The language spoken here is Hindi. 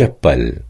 चप्पल।